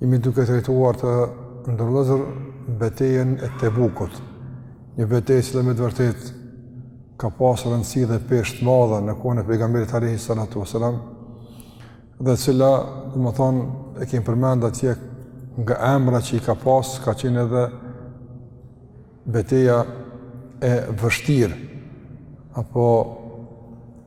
Jemi duke trajtuar të nderuar vëllezër betejën e Tebukut, një betejë e cila me të vërtetë ka pasë rëndësi dhe peshë të madhe në kohën e pejgamberit alejhi salatu ve selam, dhe e cila, domethënë, e kemi përmend atje nga emrat që i ka pasë, ka qenë edhe beteja e vështirë, apo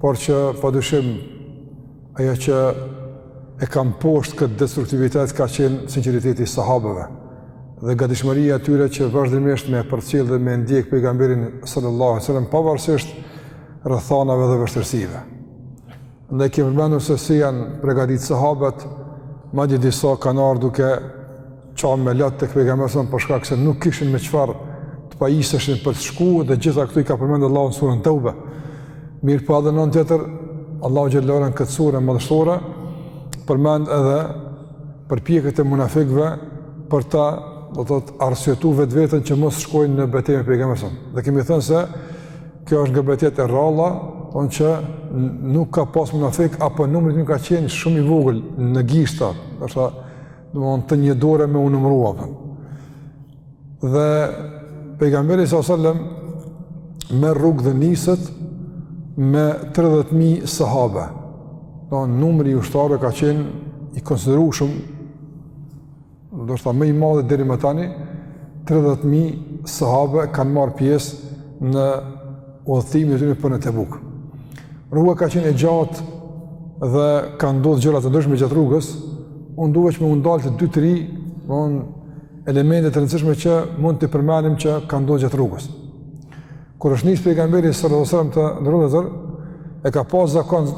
Por që, pa dyshim, ajo që e ka mposht këtë destruktivitet ka qenë sinqeriteti i sahabëve dhe gatishmëria e tyre që vazhdimisht me përcjell dhe me ndjek pejgamberin sallallahu alaihi wasallam pavarësisht rrethanave dhe vështirësive. Ne kemi përmendur se si janë përgatitur sahabët, madje disa kanë ardhur duke Qa me lot tek pejgamberi s.a.s. për shkak se nuk kishin me çfarë të pajiseshin për të shkuar dhe të gjitha këto i ka përmendur Allahu në surën Tauba. Mirëpo edhe në anën tjetër Allahu xhele shanuhu në këtë surë madhështore përmend edhe përpjekjet e munafikëve për ta do të thotë arsyetu vetveten që mos shkojnë në betejë me pejgamberin. Dhe kemi thënë se kjo është nga betejat e rralla, domethënë që nuk ka pas munafik apo numri i ka qenë shumë i vogël në gishta, do të thotë Domethënë të një dore me u numërua, pra. Dhe pejgamberi s.a.s. merr rrugë dhe niset me 30.000 sahabe. Domethënë numri i ushtarëve ka qenë i konsiderueshëm, ndoshta më i madhi deri më tani, 30.000 sahabe kanë marrë pjesë në udhëtimit të tyre për në Tebuk. Rruga ka qenë e gjatë dhe ka ndodhur gjëra të ndryshme gjatë rrugës. Unë dua që me u ndal te dy tri, domethënë elemente të rëndësishme që mund t'i përmendim që ka ndodhur gjatë rrugës. Kur është nis pejgamberi sallallahu alajhi wasallam të nderuar vëllezër, e ka pas zakon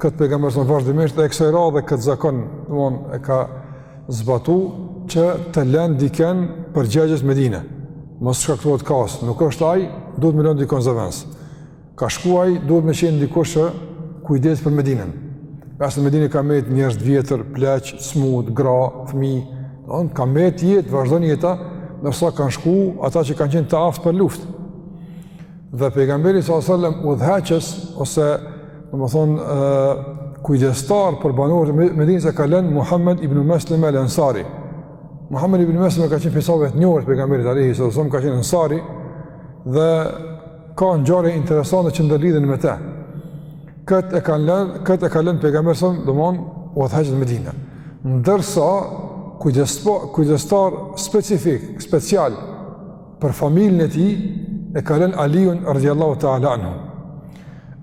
këtë pejgamberi s.a.s. vazhdimisht e kësaj radhe këtë zakon, domethënë e ka zbatu që të lënë dikën përgjegjës në Medinë. Mos shkaktohet kaos, nuk është ai, duhet me lënë dikën zëvendës. Ka shku ai, duhet me qenë dikush që kujdeset për Medinën. Pasi në Medinë ka mbet njerëz të vjetër, pleq, të sëmurë, gra, fëmijë. Domethënë ka mbet jetë, vazhdon jeta, ndërsa kanë shku ata që kanë qenë të aftë për luftë. Dhe pejgamberi sallallahu alajhi wasallam udhëheqës ose domethënë kujdestar për banorët e Medinës e ka lënë Muhammed ibn Mesleme al-Ansari. Muhammed ibn Mesleme ka qenë prej sahabëve të njohur të pejgamberit alejhi selatu ve selam ka qenë ensari, dhe ka ngjarje interesante që ndërlidhen me te. Këtë e kanë lënë, këtë e ka lënë pejgamberi s.a.s., domethënë, udhëheqës në Medinë. Ndërsa, kujdestar specifik, special, për familjen e tij e ka lënë Aliun radhiyallahu ta'ala anhu.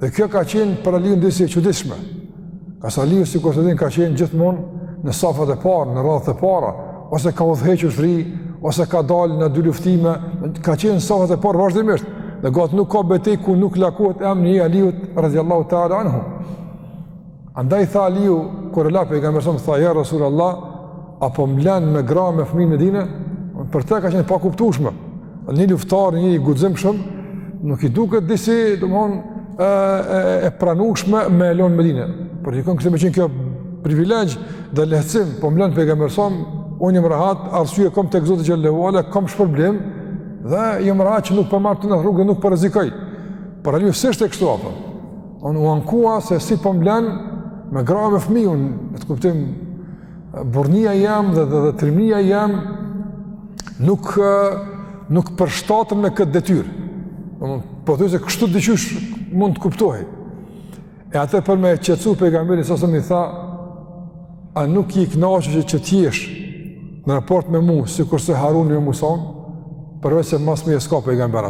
Dhe kjo ka qenë për Aliun disi e çuditshme. Ka sa Aliu sikurse dihet ka qenë gjithmonë në safat e parë, në radhët e para, ose ka udhëhequr ushtri, ose ka dalë në dyluftime, ka qenë në safat e parë vazhdimisht. Dhe gati nuk ka betejë ku nuk lakohet emri i Aliut radhiyallahu ta'ala anhu. Andaj tha Aliu, kur e la pejgamberi salem tha, ja Resulullah, a po më len me gra me fëmi në Medine, për te ka qenë e pakuptushme. Një luftar, një i guximshëm, nuk i dukej disi, domethonë, e, e, e pranushme me lonë Medine. Për dikënd kish me qenë kjo privilegj dhe lehtësim, po më len pejgamberi salem, unë jom rahat, arsye kom tek Zoti xhel-le ue ala, kom shpërblim, dhe jom rahat që nuk po marr vapën rrugës, nuk po rrezikoj. Po për Aliun s'ishte kështu, apo. U ankua se si po m'len me gra me fëmi, në kuptim, burrnia jeme dhe dhe, dhe trimnia jeme, nuk, nuk përshtaten me këtë detyrë. Unë, po thuaj se kështu diqysh mund të kuptohej. E atëherë për me e qetësu pejgamberi, salem i tha, a nuk je i knaqur që që t'jesh në raport me mu, sikurse Haruni me Musën, përveç se mas meje s'ka pejgamber.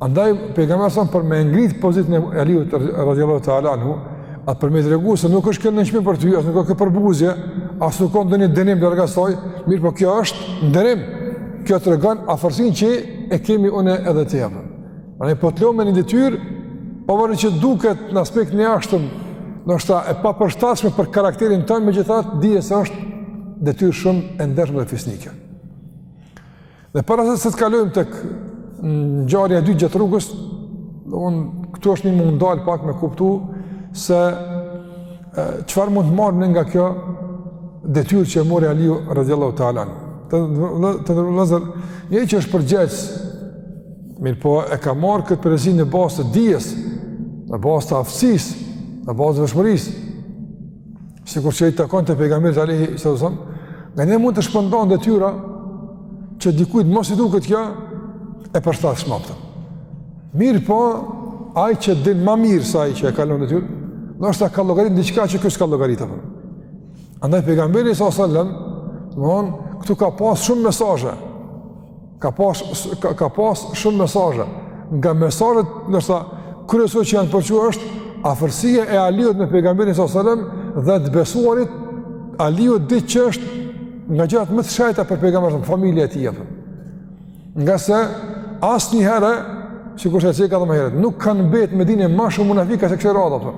Andaj pejgamberi salem për me ngrit pozitën e Aliut radhiyallahu ta'ala anhu, atë për me tregu se nuk është kjo nënçmim për ty, as nuk është kjo përbuzje, as nuk është ndonjë dënim larg asaj, mirëpo kjo është nderim. Kjo tregon afërsinë që e kemi unë edhe ti apo. Andaj po të lo në detyrë, pavarë që duket në aspektin e jashtëm, ndoshta e papërshtatshme për karakterin tond, megjithatë dije se është detyrë shumë e ndershme dhe fisnike. Dhe para se të kalojmë tek ngjarja e dytë gjatë rrugës, këtu është mirë m'u ndal pak me kuptu se çfarë mund të marrim ne nga kjo detyrë që mori Aliu radhiyallahu ta'ala. Të nderuar vëllazër, një që është përgjegjës mirëpo e ka marrë këtë përgjegjësi në bazë të dijes, në bazë të aftësisë, në bazë të vlefshmërisë. sikurse i takonte pejgamberit alejhi salatu selam, nga një mund të shpërndan detyra që dikujt mos i duket kjo e përshtatshme apo. Mirëpo, ai që din ma mirë se ai që e ka lon detyrën, ndoshta ka llogarit diçka që ky s'e ka llogarit. Andaj pejgamberi salatu selam, këtu ka pas shumë mesazhe, Ka pas ka, ka pas shumë mesazhe. Nga mesazhet, ndoshta kryesore që janë përçu është afërsia e Aliut me pejgamberin sallallahu alajhi wasallam dhe të besuarit Aliut diç që është nga gjanat më të shejta për pejgamberin familja e tij apo. Ngase asnjëherë sikurse e cekëm më herët, nuk kanë mbet Medine më shumë munafika se kësaj radhe apo.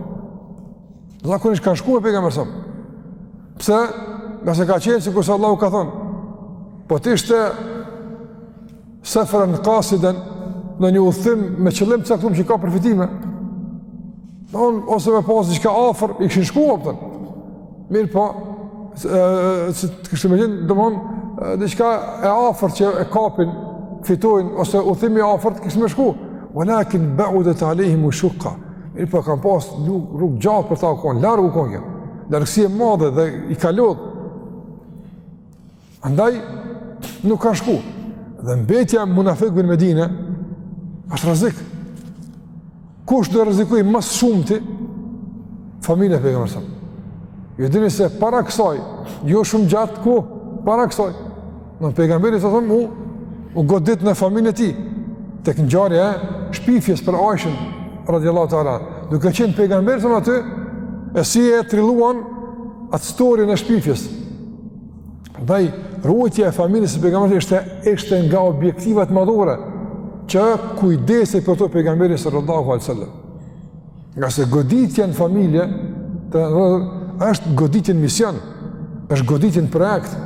Zakonisht kanë shku me pejgamberin a.s. Pse? Ngase ka qenë sikurse Allahu ka thonë. Po të ishte seferen kasiden ndonjë udhëtim me qëllim të caktum që ka përfitime. Domethonë, ose me pasë diçka afër, i kishin shku pëtën. Mirëpo, se të kishte me qenë, domethonë, diçka e afërt që e kapin, fitojnë, ose udhëtimi afërt kishin me shku. Walakin ba'udet alejhim ushukka. Mirëpo e kanë pas rrugë t'gjatë për ta u kon larg u kon kjo. Largësi e madhe dhe i ka lodh. Andaj nuk kanë shku. Dhe mbetja e munafikëve në Medinë është rrezik. Kush do rrezikojë më së shumti? Familjen e pejgamberit a.s. Ju e dini se para kësaj, jo shumë gjatë ku para kësaj Domethonë pejgamberi a.s., u, u godit në familjen e tij, tek ngjarja e shpifjes për Ajshen, radiallahu ta'ala anha, duke qenë pejgamberi a.s. aty, e si e trilluan atë storien e shpifjes. Prandaj, ruajtja e familjes së pejgamberit ishte, ishte nga objektivat madhore, që kujdesej për to pejgamberi sallallahu alejhi sallam. Ngase goditja në familje, të është goditje në mision, është goditje në projekt.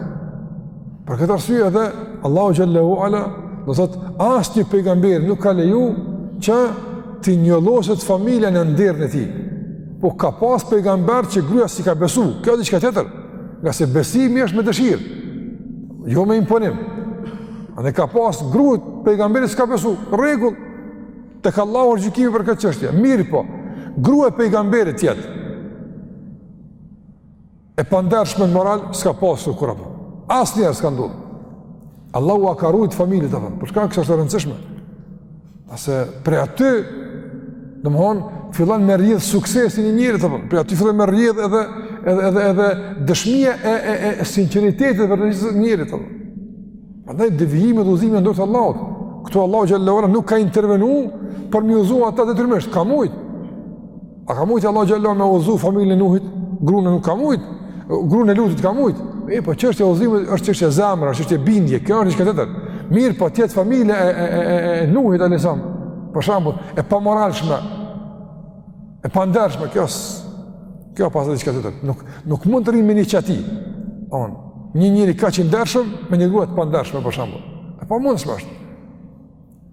Për këtë arsye edhe, Allahu xhelle ve ala, do thotë, asnjë pejgamberi nuk ka leju që t'i njolloset familja në nderin e tij. Po ka pas pejgamber që gruja s'i ka besu, kjo diçka tjetër, ngase besimi është me dëshirë, jo me imponim. Edhe ka pas gruja e pejgamberit s'i ka besu, rregull, Tek Allahu gjykimi për këtë çështje. Mirëpo, gruja e pejgamberit t'jetë e pandershme në moral, s'ka pasur kurrë po. Asnjëherë s'ka ndodhë. Allahu ia ka rujtë familjet, të themi. Për shkak se është e rëndësishme. Se prej aty, domethonë, fillon me rrjedhë suksesi i njeriut, të themi. Prej aty fillon me rrjedhë edhe, edhe, edhe, edhe dëshmija e, e, e, e sinceritetit për njeriun, të themi. Prandaj devijimi dhe udhëzimi n'dorë të Allahut. Këtu Allahu xhelle ve ala nuk ka intervenu për m'i udhëzu ata detyrimisht, ka mujt. A ka mujt Allahu xhallahu me udhëzu familjen e Nuhit? Grunë e Nuhit ka mujt. Grunë e Lutit ka mujt. E po çështja e udhëzimit është çështje zemre, është çështje bindje, kjo është diçka tjetër. Mirëpo t'jetë familja e, e, e, e, e Nuhit alayhissalam, për shembull, e pamoralshme. E pandershme kjo. Kjo pastaj diçka tjetër. Nuk nuk mund të rrinë në një çati. On, një njeri kaq i ndershëm me një grua të pandershme për shembull. E pamundshme është.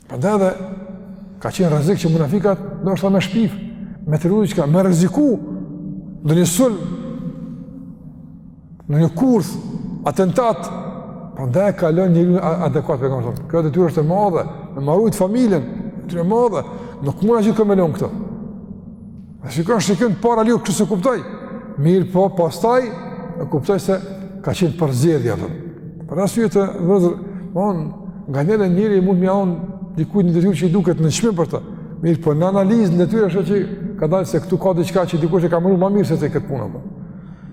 Prandaj edhe ka qenë rrezik që munafikat ndoshta me shpif, me trillu diçka me rreziku ndonjë sul Në një kurth, atentat, prandaj e ka lon njerin adekuat për e kamë thonë. Kjo detyrë është e madhe, me ma rujt familjen, detyrë e madhe, nuk muna gjithkujt me ia lon këto. Dhe shikon, shikon, parë Aliu, kështu s'e kuptoi. Mirëpo, pastaj, e kuptoi se ka qenë përzgjedhja, dhe. Për arsye të, vëllezër, on, nganjëherë njeri mund m'ia lon, dikujt një detyrë që i duket nënçmim për të. Mirëpo, në analizën e detyrë është që ka dalë se këtu ka diçka që dikush e ka menu ma mirë se ti këtë punë, apo.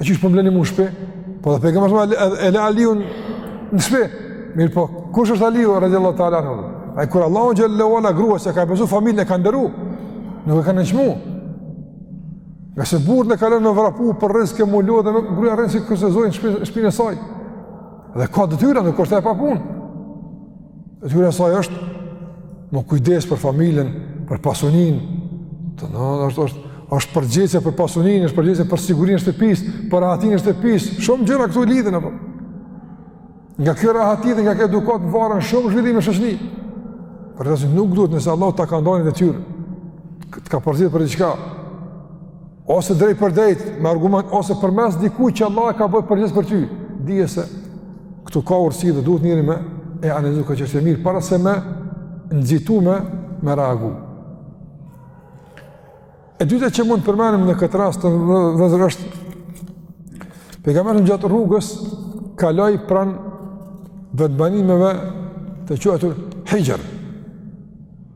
E qysh po m'len mu në shpi? Po dhe pejgamberi sa e la Aliun në shpi. Mirëpo, kush është Aliu radiallahu ta'ala anhu? Ai kur Allahu gjallahu ala gruas ia ka besu familjen e ka nderu, nuk e ka nënçmu. Ngase burrin e ka lan me vrapu për rrizk e me u lodh e gruja rri sikurse zojë n'shpinë e saj. Dhe ka detyra, nuk është e pa punë. Detyrë e saj është, me u kujdes për familjen, për pasuninë, të në, është, është, është përgjegjëse për pasuninë, është përgjegjëse për sigurinë e shtëpisë, për rahatinë e shtëpisë, shumë gjëra këtu lidhen, apo. Nga kjo rahati dhe nga kjo edukatë, varen shumë zhvillime n'shoqni. Për at arsye nuk duhet nëse Allah ta ka nda ni detyrë, të ka përzgjedh për diçka, ose drejtpërdrejt, me argument, ose përmes dikujt që Allah e ka bë përgjegjës për ty, dije se këtu ka urtësi dhe duhet njeri me e analizu çka është e mirë, para se me nxitu me, me reagu. E dyta që mund të përmendim në këtë rast, vëllezër, është, pejgamberi gjatë rrugës, kaloi pranë vendbanimeve të quajtur Hixhër.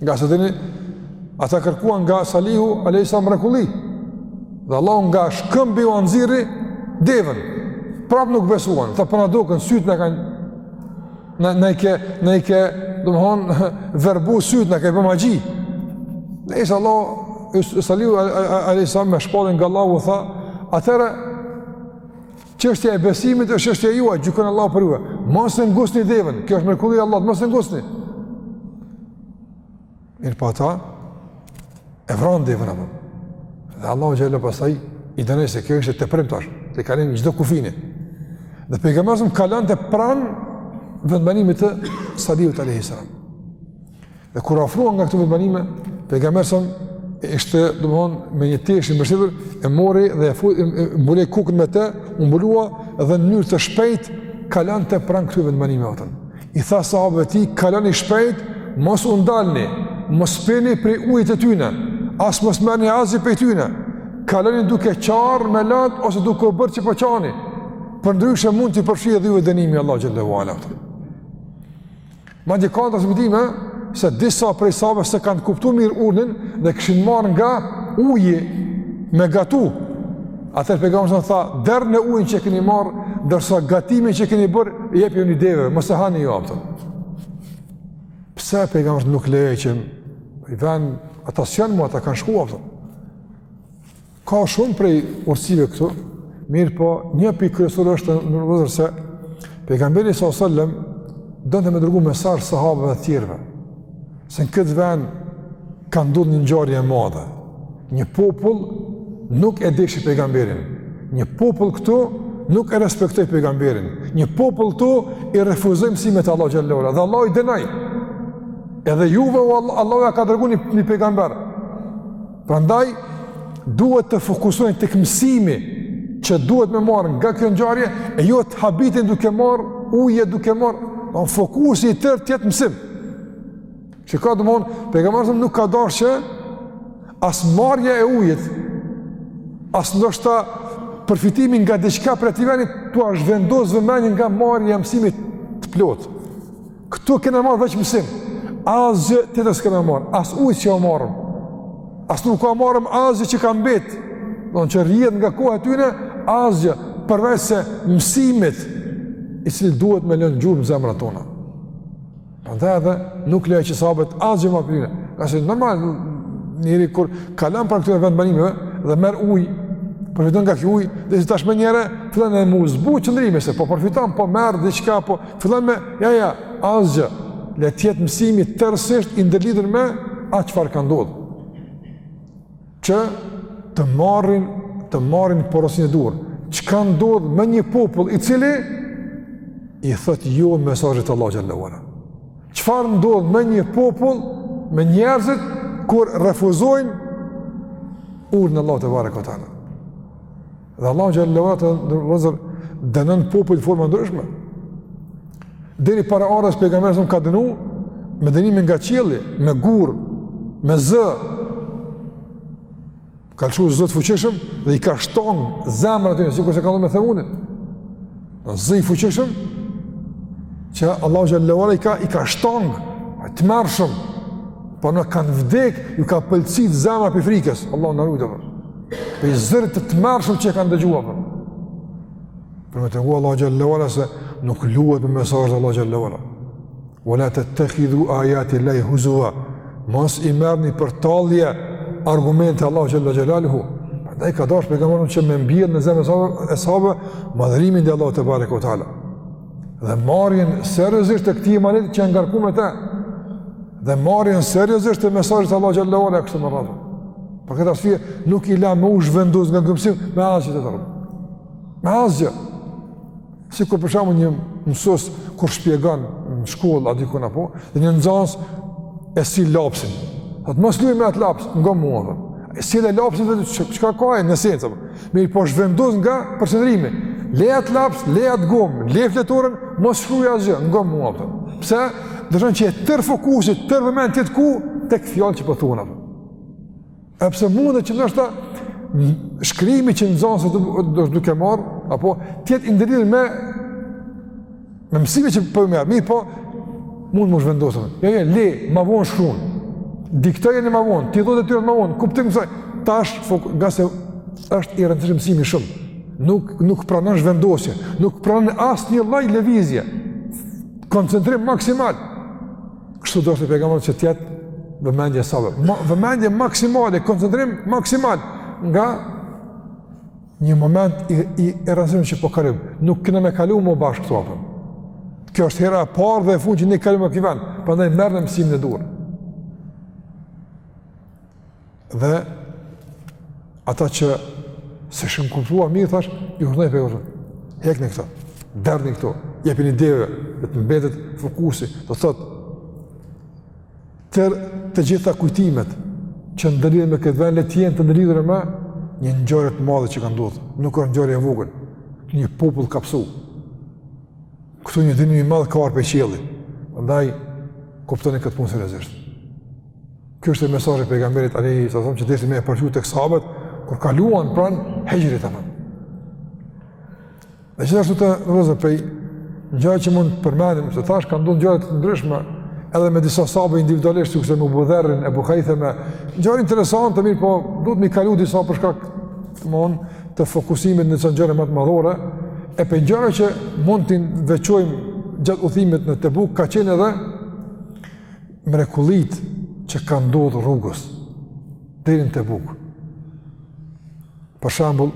Ngase e dini, ata kërkuan nga Salihu alejhi selam mrekulli, dhe Allahu nga shkëmbi ua nxiri devenë, prapë nuk besuan, tha po na duken, sytë na kanë, në, na i ke, na i ke, domethonë, verbu sytë na ke bo magji, nejse Allah, Salihu alejhi selam me shpallje nga Allahu u tha, atëherë, Çështja e besimit është çështja juaj, gjykon Allahu për ju. Mos e ngucni devenë, kjo është mrekulli e Allahut, mos e ngucni. Mirëpo ata, e vranë devenë, apo. Dhe Allahu xhele pastaj, i dënoi se kjo ishte e tepërt tash, e kalon çdo kufi. Dhe pejgamberi kalonte pranë vendbanimit të Salihut a.s. Dhe kur u afruan nga këto vendbanime, pejgamberi sa ishte domthon me një tesh i mbështetur, e mori dhe e fut mbuloi kokën me të, u mbulua dhe në mënyrë të shpejtë kalonte pranë këtyre vendbanimeve, atë. I tha sahabëve të tij kaloni shpejt, mos u ndalni, mos pini prej ujit të tyne, as mos merrni asgjë prej tyne. Kaloni duke qarë me lot ose duke u bërë qi po qani. Përndryshe mund t'ju përfshijë dhe ju dënimi i Allahu xhallahu ala. Madje ka transmetime se disa prej sahabëve se kanë kuptuar mirë urdhnin dhe kishin marrë nga uji me gatu. Atëherë pejgamberi s.a.s. tha, "Derdhne ujin që keni marrë, ndërsa gatimin që keni bërë, jepjuni deveve, mos e hani ju atë." Pse pejgamberi nuk lejoi që ai ven ata s'jan mu ata kanë shku. Ka shumë prej urtësive këtu, mirëpo një pikë kryesore është në rrëzë se pejgamberi s.a. selem donte me dërgu mesazh sahabëve dhe tjerëve, se në këtë ven ka ndodhë një ngjarje e madhe, një popull nuk e deshi pejgamberin, një popull këtu nuk e respektoi pejgamberin, një popull këtu i refuzoi mësimet e Allahut xhele ala, dhe Allahu i dënoi, edhe juve o Allah, Allahu ka dërgu një, një pejgamber, Prandaj duhet të fokusohen tek mësimi që duhet me marrë nga kjo ngjarje e jo të habiten duke marrë ujë duke marrë, po fokusi i tërë të jetë mësim. Çka domethon, pejgamberi nuk ka dashtë që as marrja e ujit, as ndoshta përfitimi nga diçka prej atij veni, t'ua zhvendos vëmendjen nga marrja e mësimit të plotë. Këtu kena marrë veç mësim, asgjë tjetër s'kena marrë, as ujë s'po marrim, as nuk po marrim asgjë që ka mbetë, domethënë që rrjedh nga koha e tyne, asgjë, përveç se mësimit, i cili duhet me lënë gjurmë n'zemrat tona. Prandaj edhe nuk lejoi që sahabët asgjë me marrë prej tyne, se normal, njeri kur kalon prej këtyre vendbanimeve dhe merr ujë, përfiton nga ky ujë, dhe si tashme njëherë, fillon me u zbut qëndrimi, se po përfiton, po merr diçka, po, Fillon me, ja, ja, asgjë, le të jetë mësimi tërësisht i ndërlidhur me atë çfarë ka ndodhë. Që të marrin, të marrin porosinë e duhur. Çka ndodh me një popull i cili, i thot jo mesazhit të Allahut xhele ue ala. Çfarë ndodh me një popull, me njerëzit, kur refuzojnë urdhnin e Allahut tebareke ue teala. Dhe Allahu xhele ue ala i dënon popujt n'forma ndryshme. Deri para erës pejgamberit s.a.s. ka dënu me dënime nga qielli, me gurë, me zë. Ka lëshu zë të fuqishëm dhe i ka shtang zemrën atyre, sikurse ka ndodh me Themudin. Zë i fuqishëm, që Allahu xhele ue ala i ka, i ka shtangë, i tmerrshëm, po kanë vdekë, u ka pëlcit zemra prej frikës, Allahu na rujtë, prej zërit të tmerrshëm që e kanë dëgju, për. për me tregu Allahu xhele ue ala se nuk luhet me mesazhet e Allahut xhele ue ala Ue la tettehidhu ajatil-lahi huzua, mos i merrni për tallje argumentet e Allahut xhele xhelaluhu, prandaj ka dasht pejgamberi që me mbjell në zemrat e sahabëve madhërimin ndaj Allahut tebareke ue teala. Dhe marrjen seriozisht të këti imanit që e ngarku me të, dhe marrjen seriozisht të mesazhit të Allahut xhele xhelaluhu, e kështu me radhë. Për këtë arsye nuk i la me u zhvendos nga ky mësim me asgjë tjetër. Me asgjë. Sikur për shembull një mësus kur shpjegon në shkollë a dikun apo, dhe një nxanës e sill lapsin. Thotë mos luj me atë laps, ngo mua këtu. E sill lapsin veç, çka ka në esencë. Mirëpo shvendos nga përqendrimi. Le atë laps, le atë gomë, le fletoren, mos shkruj asgjë, ngo mua këtu. Pse? Dëshiron që i tërë fokusi, tërë vëmendja të jetë ku, te këto fjalë që po thuhen. Po Edhe pse mundet që ndoshta shkrimi që nxënësi është duke marrë, apo të jetë i ndërlidhur me me mësime që po marrim, po mund me u shvendos. Jo, jo, le, ma vonë shkrun. Diktojmë ma vonë, t'i dha detyrat ma vonë, kuptim kësaj. Tash fokus, ngase është i rëndësishëm mësimi shumë. Nuk, nuk pranon shvendosje, nuk pranon asnjë lloj lëvizje. Koncentrim maksimal. Kështu deshte pejgamberi që të jetë vëmendja e sahabëve. Ma, vëmendje maksimale, koncentrim maksimal nga një moment i i rëndësishëm që po kalojmë. Nuk kena me kalu më bashkë këtu apo. Kjo është hera e parë dhe e fundit që ne kalojmë në këtë vend. Prandaj merrni mësimin e duhur. Dhe ata që s'e kishin kuptuar mirë, thashë, ju urdhnoi pejgamberi, hekni këto, derdhni këto, jepni deveve, dhe të mbetet fokusi, do të thotë, tërë të gjitha kujtimet, që ndërlidhen me këtë vend, le të jenë të ndërlidhura me një ngjarje të madhe që ka ndodh, nuk është ngjarje e vogël, një popull ka pësu, këtu një dënim i madh ka ardh prej qielli, prandaj kuptoni këtë punë seriozisht. Kjo është mesazhi i pejgamberit alejhi selam që deshte me e përçu tek sahabët kur kaluan pranë Hixhrit apo. Dhe gjithashtu të rrëzë prej gjërave që mund të përmendim, se thashë kanë ndodh gjëra të ndryshme edhe me disa sahabë individualisht sikurse me Ebu Dherrin, Ebu Hajthemen, gjëra interesante, mirëpo duhet m'i kalu disa për shkak të mund të fokusimit në disa gjëra më madhore e prej gjërave që mund t'i veçojmë gjatë udhëtimit në Tebuk ka qenë edhe mrekullitë që ka ndodh rrugës, deri në Tebuk. Për shembull,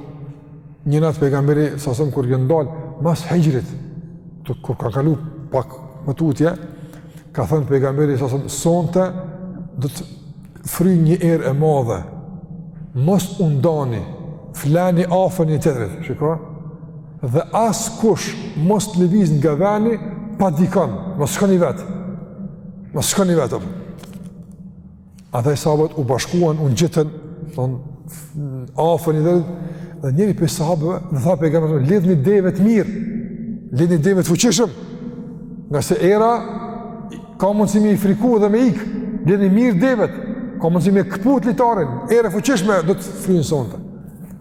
një natë pejgamberi, sasëm kur janë ndal, mas Hixhrit, kur kanë kalu pak më tutje, ka thënë pejgamberi, sasëm, sonte do të fryjë një erë e madhe, mos u ndani, flini afër njëri-tjetrit Dhe askush mos të lëviz nga veni pa dikon, mos shkoni vetë, mos shkoni vetë. Andaj sahabët u bashkuan, u ngjitën afër, dhe, dhe njëri prej sahabëve, dhe tha pejgamberi, lidhni devet mirë, lidhni devet fuqishëm, ngase era, ka mundësi me i friku dhe me ikë, lidhni mirë devet, ka mundësi me këput litarin, era e fuqishme, do të fryn sonte.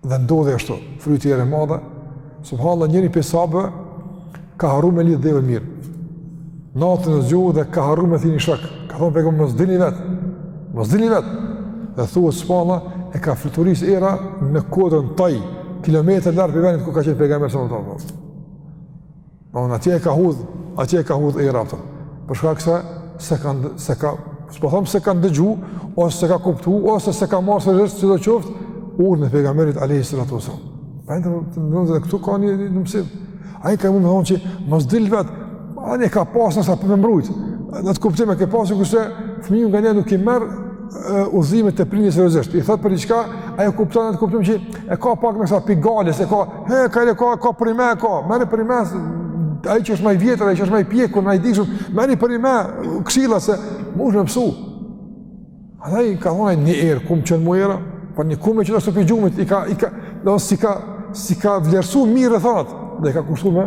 Dhe ndodhi ashtu, fryti erë e madhe, subhanallahu njëri prej sahabëve ka harru me lidh deven mirë. Natën u zgju dhe ka harru me thirr ni shok. Ka thonë pejgamberi mos dilni vet. Mos dilni vet. Dhe thuhet subhanallahu e ka fluturis era në kodrën Taj, kilometra larg prej vendit ku ka qenë pejgamberi sallallahu alaihi wasallam. Pra unë atje e ka hudh, atje e ka hudh e i rapta. Për shkak se s'e ka, s'e ka, s'po thom s'e ka ndëgju, ose s'e ka kuptu, ose s'e ka marrë seriozisht, sidoqoftë, urdhrin e pejgamberit alejhi salatu wasalam. Pra domethënë edhe këtu ka një një mësim. Ai ka mund me thonë që mos dil vetë, ai ka pasë nësa për me mbrojtë. Në atë kuptim e ke pasë, kurse fëmiju nganjëherë nuk i merr uh, udhëzimet e prindit seriozisht. I thotë për diçka, ai e kupton në atë kuptim që e ka pak nësa për gales, e ka He, ka le ka, ka për i me, ka, merrni për i me, ai që është ma i vjetër, ai që është ma i pjekur, ma i dijshëm, merrni për i me, këshilla se mundesh me pësu. Andaj ka thon ai një erë, kumë qënë mu era, pa një kumë që nështë të prej gjumit, i ka, i ka, do si ka, s'i ka vlerësu mirë rrethanat, dhe i ka kushtu me,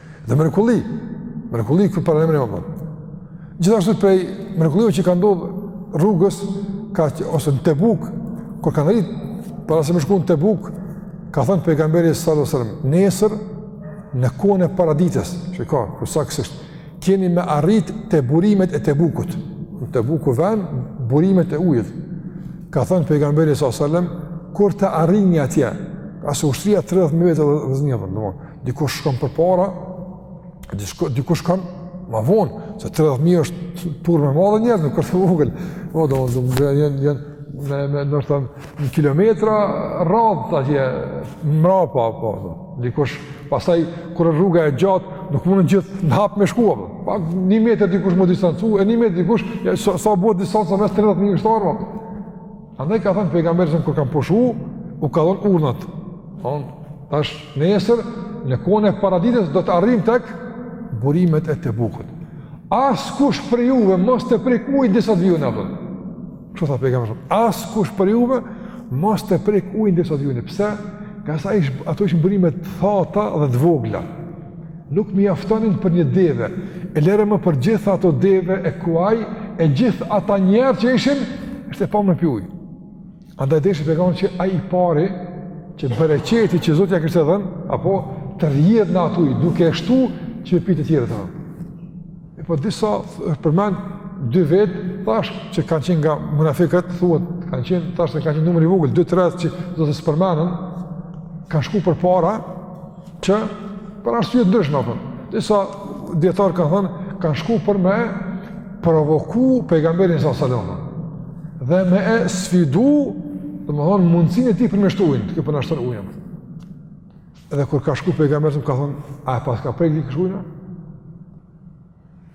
Dhe mrekulli, mrekulli këtë paralajmërim, apo. Gjithashtu prej mrekullive që ka ndodhë rrugës, ka që, ose në Tebuk, kur kanë arrit, para se me shku në Tebuk, ka thënë pejgamberi sallallahu alajhi wasallam, nesër në kohën e paradites, shiko, ku saksisht, keni me arrit te burimet e Tebukut. Në Tebuku vend burimet e ujit. Ka thënë pejgamberi sallallahu alajhi wasallam, kur të arrini atje, se ushtria 30 mijë vetë vëzhgim, domthonë, Dikush shkon përpara, dikush shkon ma vonë, se 30.000 është turmë e madhe njerëz, nuk është e vogël. O, do, do, do, jenë, jenë, me, me, domethënë në kilometra, radhë, ta tje, mrapa, pa, pa, dikush, pastaj, kur rruga e gjatë, nuk munden gjithë në hap me shkua, pa, pa, një metër dikush m'u distancu, e një metër dikush, ja, sa, sa bëhet distanca mes 30.000 ushtarë, pa, Andaj ka thënë pejgamberi sa kur kanë pushu, u ka dhënë urdhnat. Don, tash nesër në kohën e paradites do të arrijmë tek burimet e Tebukut. Askush prej juve mos të prek ujin derisa të vij unë, apo. Kështu tha pejgamberi. Askush prej juve mos të prek ujin derisa të vij unë. Pse? Ngase ish ato ishin burime të thata dhe të vogla. Nuk mjaftonin për një deve, e lere më për gjithë ato deve e kuaj, e gjithë ata njerëz që ishin, e s'mund pa pi ujë. Andaj deshi pejgamberi që ai i pari, që bërë qeti që Zotja kështë e dhenë, apo të rrjedhë aty, duke e shtu që e pijnë të tjerët të dhenë. E po disa përmend dy vetë tash që kanë qenë nga munafiqët thuhet kanë qenë tash se kanë qenë numri i vogël 2 3 që nuk përmenden kanë shku përpara Që për arsye të ndryshme, po. Disa dijetarë kanë thënë, kanë shku për me provoku pejgamberin sa sallallahu dhe me e sfidu, domethënë mundësinë e tij për me shtu ujin, a po na shton ujin. Edhe kur ka shku pejgamberi ka thënë, a e paska prek dikush ujin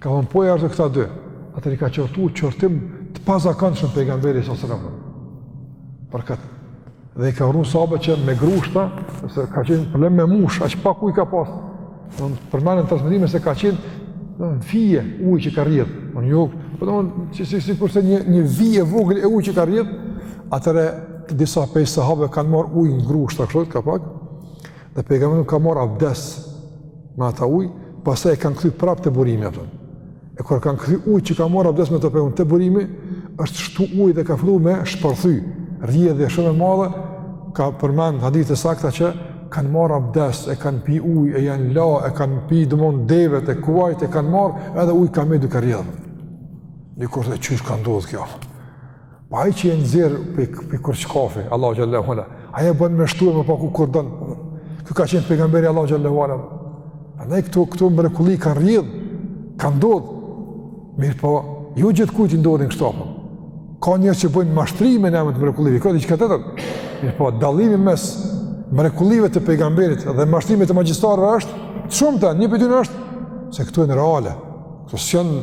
Ka thonë, po, këta dy, atëherë i ka qortu qortim të pazakonshëm pejgamberi së sërëmë. Për këtë. Dhe i ka urdhëru sahabët që me grushta, se ka qenë problem me mush, aq pak ujë ka pasë. Në në përmenden transmetime se ka qenë një një fije ujë që ka rrjedhë. Në një ujë, pra një një që si, sikurse një, një vijë e vogël e ujit që ka rrjedhë, atëherë disa prej sahabëve kanë marrë ujë në grushta, kështu ka pak, Dhe pejgamberi ka marr abdes me atë ujë, pastaj e kanë kthy prapë te burimi atë. E kur kanë kthy ujin që ka marr abdes me të pejgamberi te burimi, është shtu uji dhe ka fillu me shpërthy, rrjedhje shumë e madhe, ka përmend hadithe të sakta që kanë marr abdes, e kanë pi ujë, e janë la, e kanë pi domethënë devet e kuajt e kanë marr, edhe uji ka mbet duke rrjedh. Shikoje qysh ka ndodh kjo. Po ai që e nxjerr prej prej kurçkafi, Allahu xhallahu ala. Ai e bën me shtu e me paku kur don. Ky ka qenë pejgamber i Allahut xhallahu ala. Andaj këto këto mrekulli kanë rrjedh, kanë ndodh. Mirëpo, jo jo gjithkujt i ndodhin kështu apo. Ka njerëz që bëjnë mashtrime në emër të mrekullive, ka diçka tjetër. Mirëpo, dallimi mes mrekullive të pejgamberit dhe mashtrimeve të magjistarëve është shumë të, një pyetje është se këto janë reale. Këto janë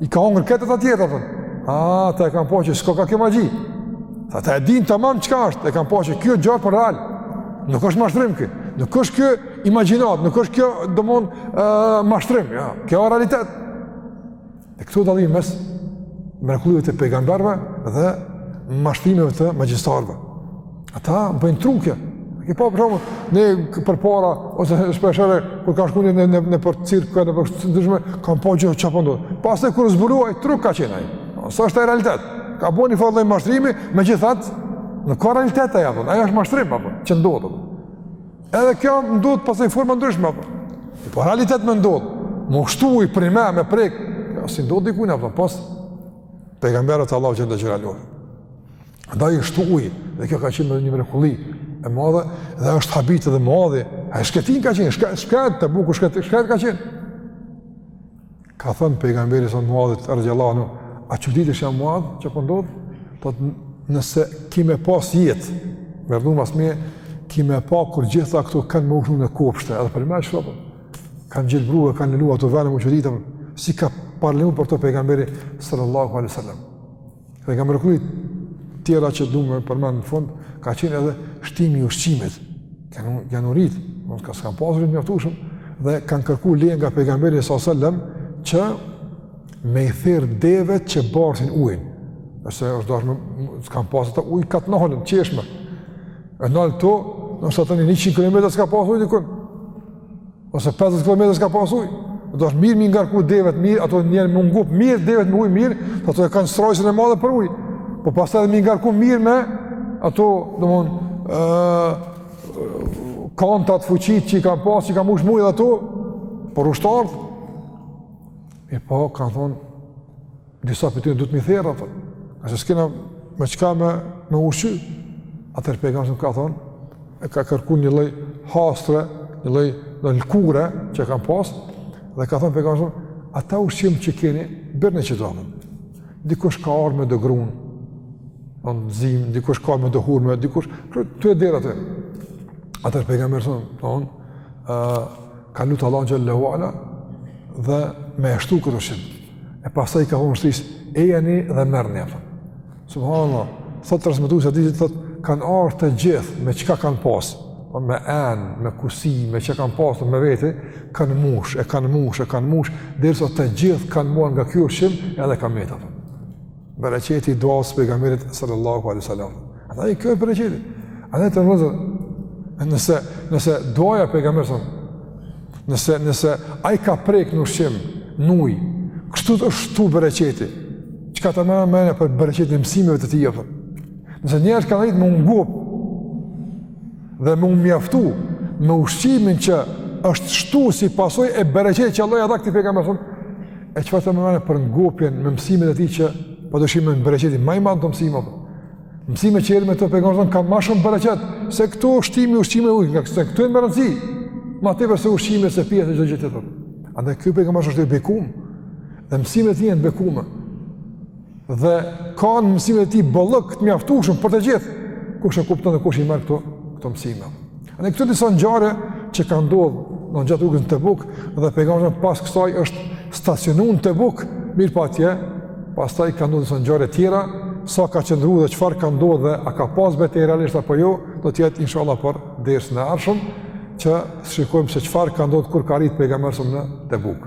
I ka hongër këta të tjetrat, domethënë. Ata e kanë pa që s'koka kjo magji. Ata, ata e dinë tamam çka është, e kanë pa që kjo gjarpër real. Nuk është mashtrim kjo, nuk është kjo imagjinatë, nuk është kjo domethënë uh, mashtrim, ja. kjo është realitet. E këtu dallimi mes mrekullive të pejgamberve dhe mashtrimeve të magjistarve. Ata bëjnë truke. Keni pa për shembull, ne përpara, ose shpeshherë, kur ka shku një në, në, nëpër cirk, ka nëpër shtete të ndryshme, kam pa gjithë që përndu. Po Pastaj kur zbulohet, truk ka qenë ai. S'është realitet. Ka bo njëfarë mashtrimi, megjithatë, në ka realitet e jepën, ajo është mashtrim, apë, që ndodhë. Edhe kjo ndodhë pas e i formë ndryshme, apë. I po realitet me ndodhë, me shtu ujin pra, me, me prek, s'i ndodh dikujt, apë, pas, pejgamberëve të Allahut që ndë gjera lorë. Dhe është shtu uji, dhe kjo ka qenë edhe një mrekulli e madhe, dhe është habit edhe Muadhi, a e shkretinë ka qenë, shkret, shkret, Tebuku, shkret, shkret ka qenë. Ka thënë pejgamberi alejhi selam Muadhit, radijallahu anhu, a që ditë është ja Muadh, çka po ndodh, po ti nëse ki me pas jetë, me rrnu mas meje, ki me pa kur gjitha këto kanë me u shndërru në kopshte, edhe për me që shropën, kanë gjithë bruve, kanë lulëzu ato vene n'qito ditë, si ka paralajmëru për të pejgamberi sallallahu alai sallam. Dhe nga mrekullit tjera që du me përmend në fund, ka qenë edhe shtimi i ushqimit. Kanë, janë urit, mos ka s'kan pas ujë të mjaftueshëm dhe kanë kërkuar leje nga pejgamberi sallallahu alajhi wasallam që me i therr devet që bartin ujin. Se është dashtë, s'kan pas ato ujë kat në holën çeshme. E nal ktu, ndoshta tani 100 km s'ka pas ujë dikun. Ose 50 km s'ka pas ujë. U dasht mirë mi ngarku devet mirë, ato njëherë me u ngop mirë, devet me ujë mirë, se ato e kanë strajcën e madhe për ujë. Po pastaj edhe mi ngarku mirë me ato, domethonë, uh, kantat, fuçitë që i kanë pas, që i kanë mush me ujë dhe ato, për ushtarët. E po, kanë thonë, Disa për tyre du të mi thera, për, nëse s'kena me qka me, me ushqy, atër pejgamësëm ka thonë, e ka kërku një lej hastre, një lej në lkure që kam pas, dhe ka thonë pejgamësëm, ata ushqim që keni, bërë në që të amën. Dikush ka arë me dëgrunë, në në zimë, dikush ka me dëhurme, dikush, të e dera të e. Atër pejgamësëm, të onë, ka lutë Allah në gjallë dhe me eshtu këtë shimë. E pastaj ka thonë ushtrisë, ejani dhe merrni, kupton. Subhanallah, thot transmetuesi i hadithit, thot, kanë ardh të gjithë me çka kanë pasë, po me enë, me kusi, me çka kanë pasë, me vete, kanë mush, e kanë mush, e kanë mush, derisa të gjithë kanë muar nga ky ushqim, edhe ka met, kupton. Bereqeti i duas së pejgamberit sallallahu alaihi wasallam. Ata, kjo o bereqeti. Atëherë vllezën. Nëse nëse duaja pejgamberit sallallahu Nëse nëse ai ka prek në ushqim, në ujë, kështu është shtu bereqeti. Çka ta merr menja për bereqetin e mësimeve të tij apo? Nëse njerëzt kanë arrit me u ngop dhe me u mjaftu me ushqimin që është shtu si pasojë e bereqetit që Allahu ia dha këtij pejgamberi alejhi selam, e çka ta merr menja për ngopjen me mësimet e tij që pa dyshim janë bereqeti ma i madh këto mësime, për. mësime që erdh me to pejgamberi alejhi selam, ka ma shumë bereqet, se këto ushqimi, ushqime ujë, ngase këto janë me rëndësi ma tepër se ushqimi, se pija e gjithë gjërat tjera. Andaj, ky pejgamber alejhi selam është i bekum, dhe mësimet e tij janë t'bekume, dhe ka në mësimet e tij bollëk të mjaftushëm për të gjithë, kush e kupton dhe kush i merr këto, këto mësime. A ne këto disa ngjarje që kanë ndodh gjatë rrugës në Tebuk, dhe pejgamberi pas kësaj është stacionu në Tebuk, mirëpo atje, pastaj kanë ndodh disa ngjarje tjera, sa ka qëndru dhe çfarë ka ndodh dhe a ka pas betejë realisht apo jo, do të jetë inshallah për dersin e ardhshëm, që shikojmë se çfarë ka ndodh kur ka arrit pejgamberi në Tebuk.